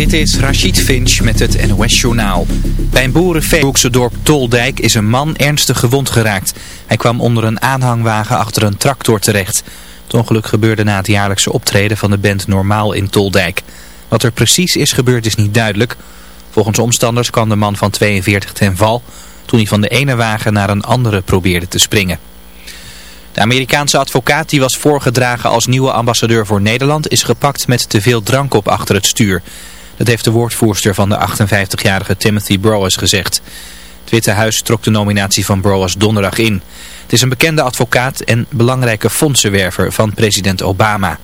Dit is Rachid Finch met het NOS Journaal. Bij een boerenveehoekse dorp Toldijk is een man ernstig gewond geraakt. Hij kwam onder een aanhangwagen achter een tractor terecht. Het ongeluk gebeurde na het jaarlijkse optreden van de band Normaal in Toldijk. Wat er precies is gebeurd is niet duidelijk. Volgens omstanders kwam de man van 42 ten val toen hij van de ene wagen naar een andere probeerde te springen. De Amerikaanse advocaat die was voorgedragen als nieuwe ambassadeur voor Nederland is gepakt met te veel drank op achter het stuur. Dat heeft de woordvoerster van de 58-jarige Timothy Browers gezegd. Het Witte Huis trok de nominatie van Browers donderdag in. Het is een bekende advocaat en belangrijke fondsenwerver van president Obama.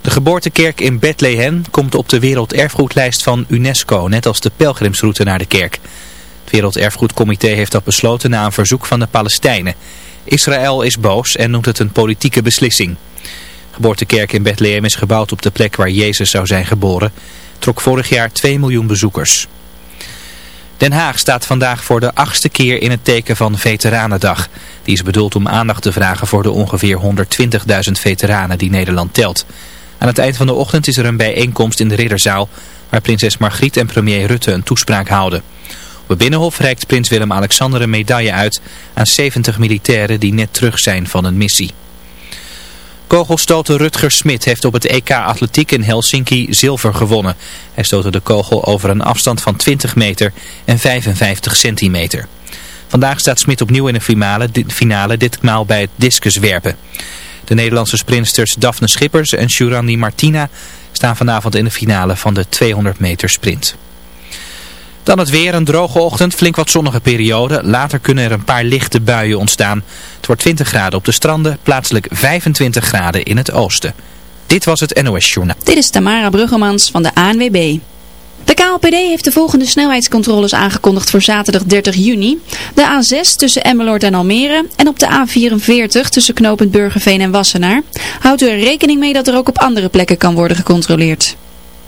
De geboortekerk in Bethlehem komt op de werelderfgoedlijst van UNESCO, net als de pelgrimsroute naar de kerk. Het Werelderfgoedcomité heeft dat besloten na een verzoek van de Palestijnen. Israël is boos en noemt het een politieke beslissing. Geboortekerk in Bethlehem is gebouwd op de plek waar Jezus zou zijn geboren. Trok vorig jaar 2 miljoen bezoekers. Den Haag staat vandaag voor de achtste keer in het teken van Veteranendag. Die is bedoeld om aandacht te vragen voor de ongeveer 120.000 veteranen die Nederland telt. Aan het eind van de ochtend is er een bijeenkomst in de Ridderzaal... waar prinses Margriet en premier Rutte een toespraak houden. Op het Binnenhof reikt prins Willem-Alexander een medaille uit aan 70 militairen die net terug zijn van een missie. Kogelstoter Rutger Smit heeft op het EK Atletiek in Helsinki zilver gewonnen. Hij stootte de kogel over een afstand van 20 meter en 55 centimeter. Vandaag staat Smit opnieuw in de finale, finale ditmaal bij het discuswerpen. De Nederlandse sprinters Daphne Schippers en Shurandi Martina staan vanavond in de finale van de 200 meter sprint. Dan het weer, een droge ochtend, flink wat zonnige periode. Later kunnen er een paar lichte buien ontstaan. Het wordt 20 graden op de stranden, plaatselijk 25 graden in het oosten. Dit was het NOS Journaal. Dit is Tamara Bruggemans van de ANWB. De KLPD heeft de volgende snelheidscontroles aangekondigd voor zaterdag 30 juni. De A6 tussen Emmeloord en Almere en op de A44 tussen knooppunt Burgerveen en Wassenaar. Houdt u er rekening mee dat er ook op andere plekken kan worden gecontroleerd.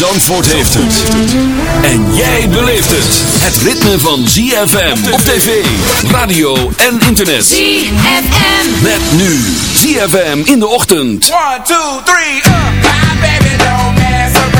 Zandvoort heeft het. En jij beleeft het. Het ritme van ZFM op tv, radio en internet. ZFM. Met nu ZFM in de ochtend. One, two, three, up. My baby don't mess around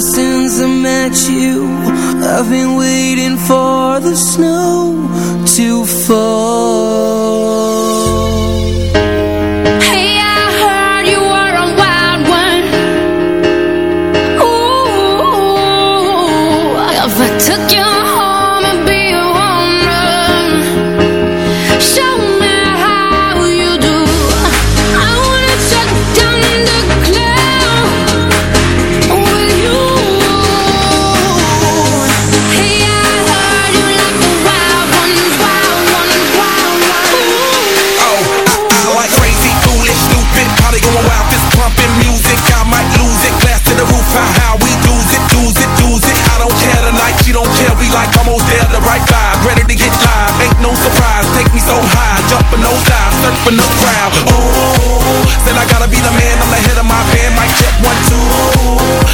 since I met you. I've been waiting for the snow to fall. so high, jumping no dive, surfing the crowd. Ooh, said I gotta be the man, I'm the head of my band. Mic check one two.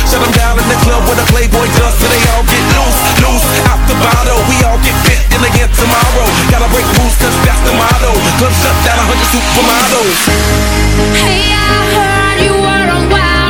Shut them down in the club with a Playboy does, so they all get loose, loose out the bottle. We all get fit in again tomorrow. Gotta break rules, cause that's the motto. Club shut down, a hundred supermodels. Hey, I heard you were on wild.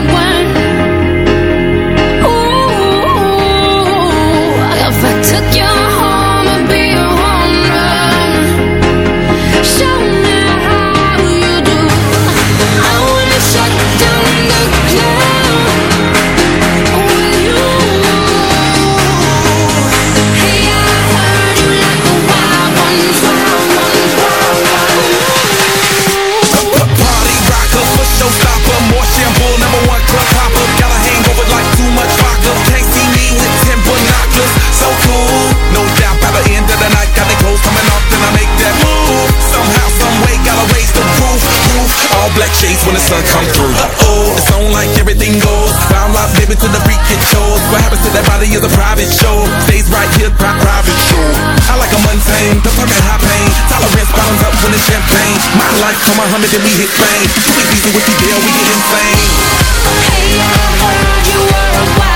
is a private show. Stays right here, private show. I like a mundane, the permit high pain. Tolerance bottoms up when it's champagne. My life, come on, Muhammad, then we hit fame. You ain't beating with the deal, we get insane. Hey, I heard you were a wild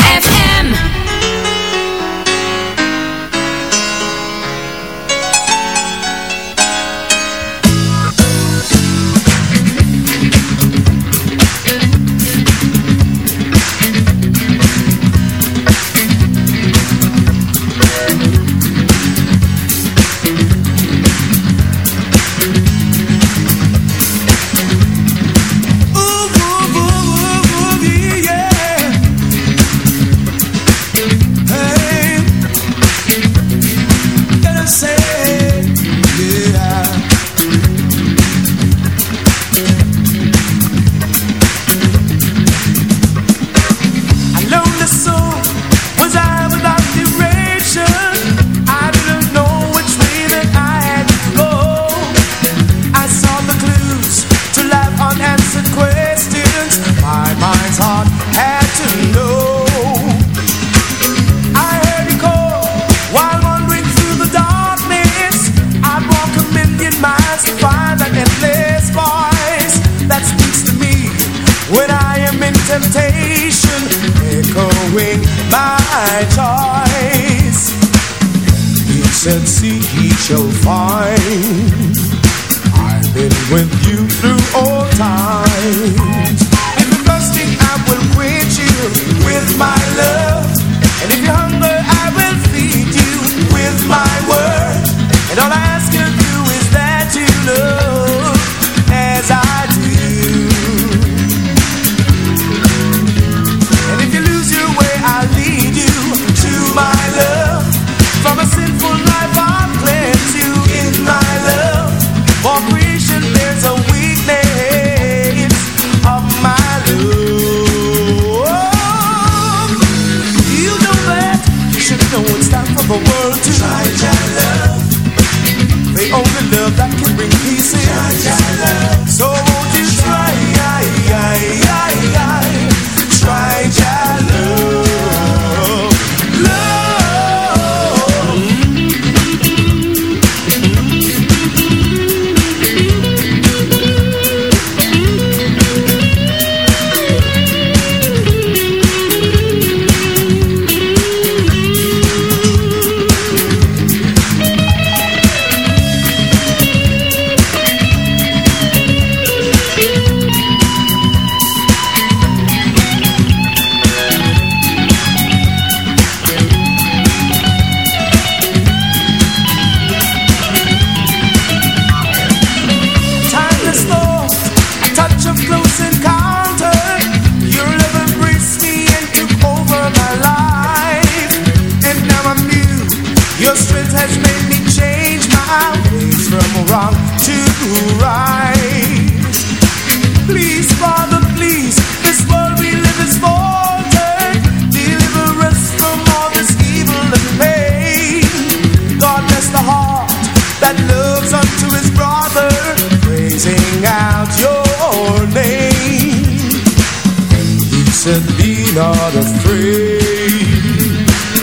said, be not afraid.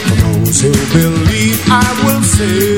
For those who believe, I will say.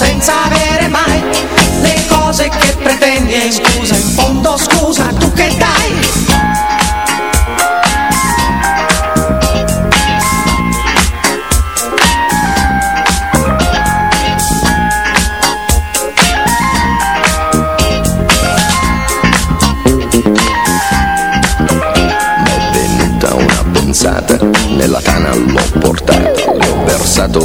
Senza avere mai le cose che pretendi. E scusa, in fondo scusa, tu che dai? nella tana l'ho portata, le ho versato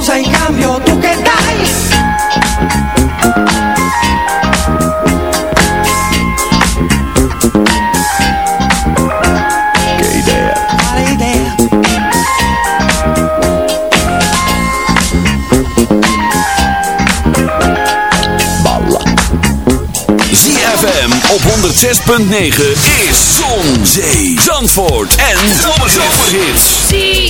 Scusa in cambio tu idea, idea? balla, ZFM op 106.9 is Zon, Zee, Zandvoort en Zomerhits.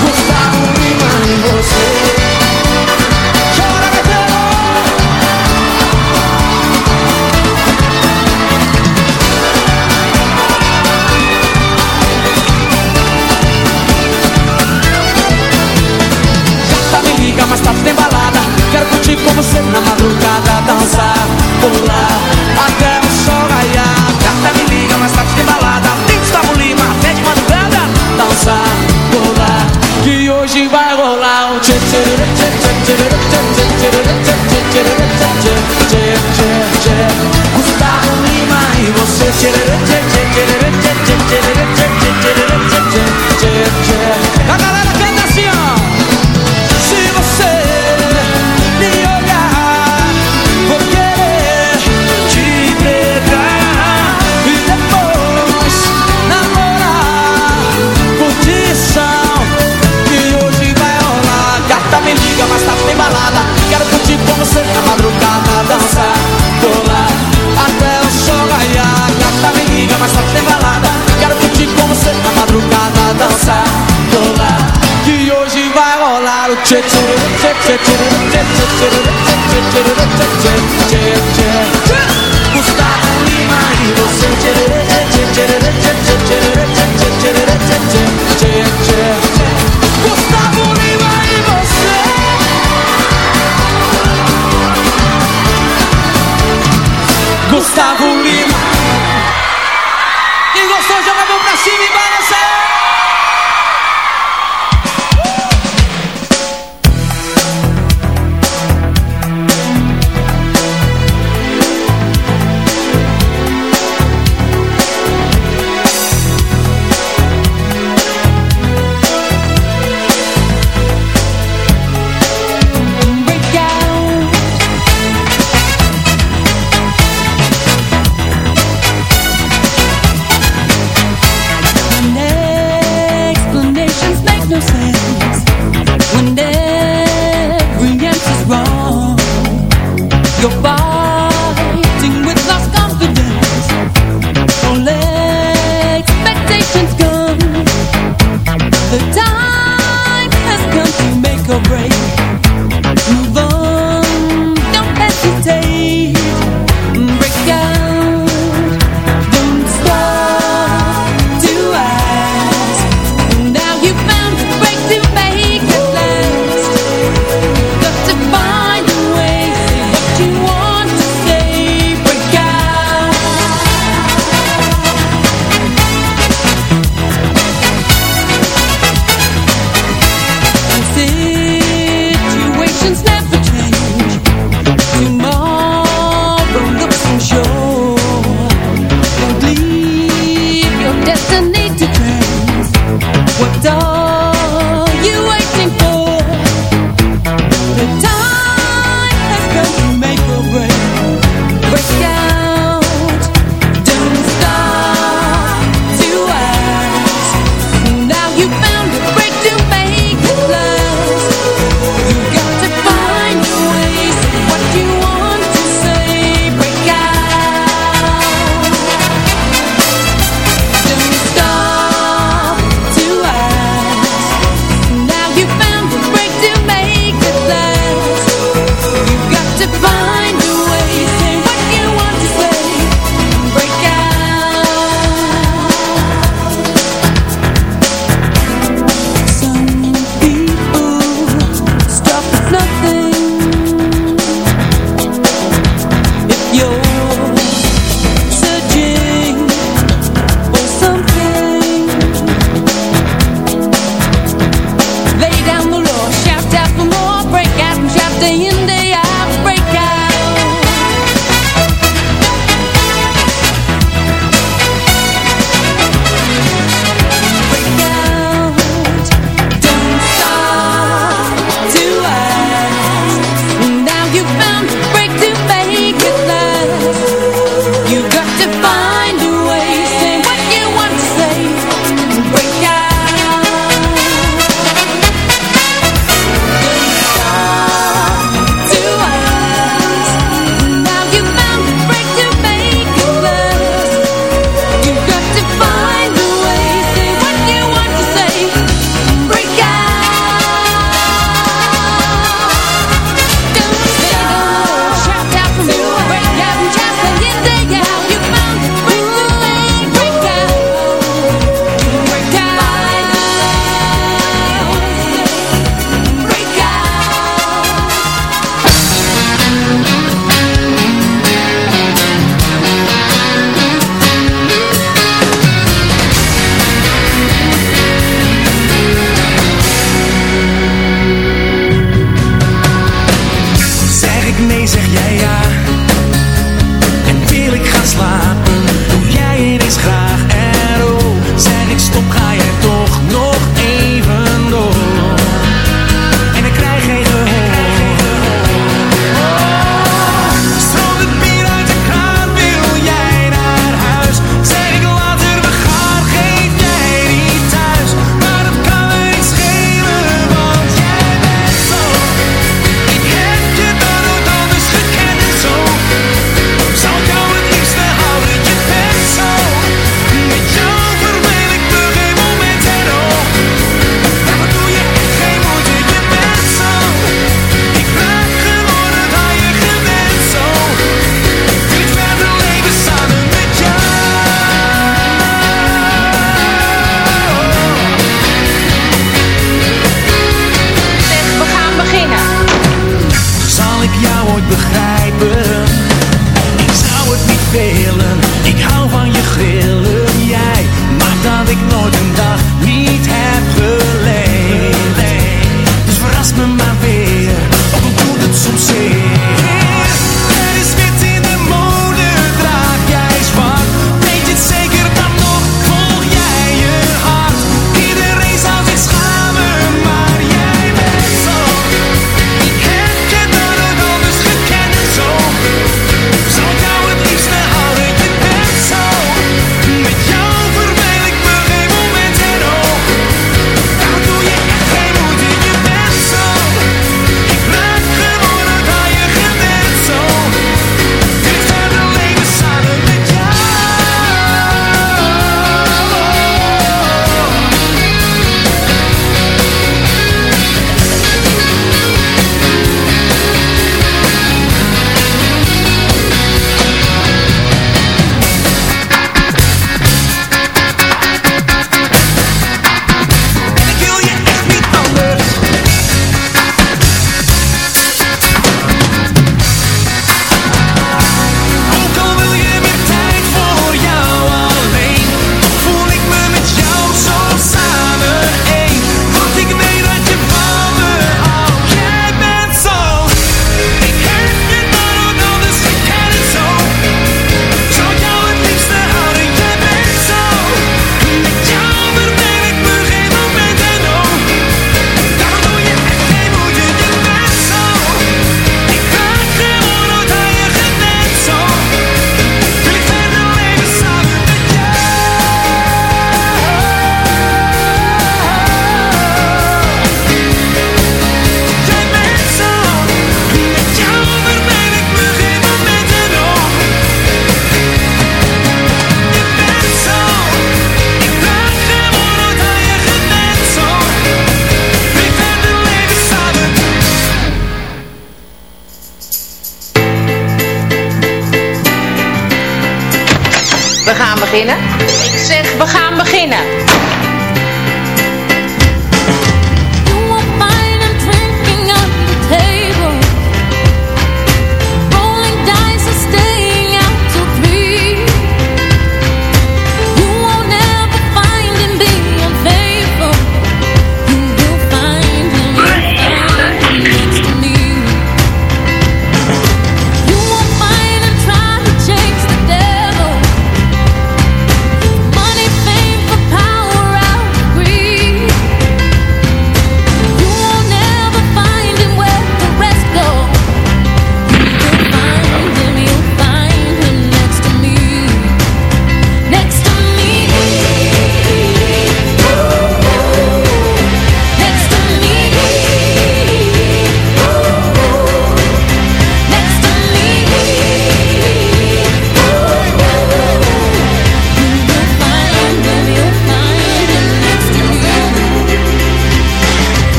Gustavo Lima e você status tem balada Quero curtir com você na madrugada Dançar, pular.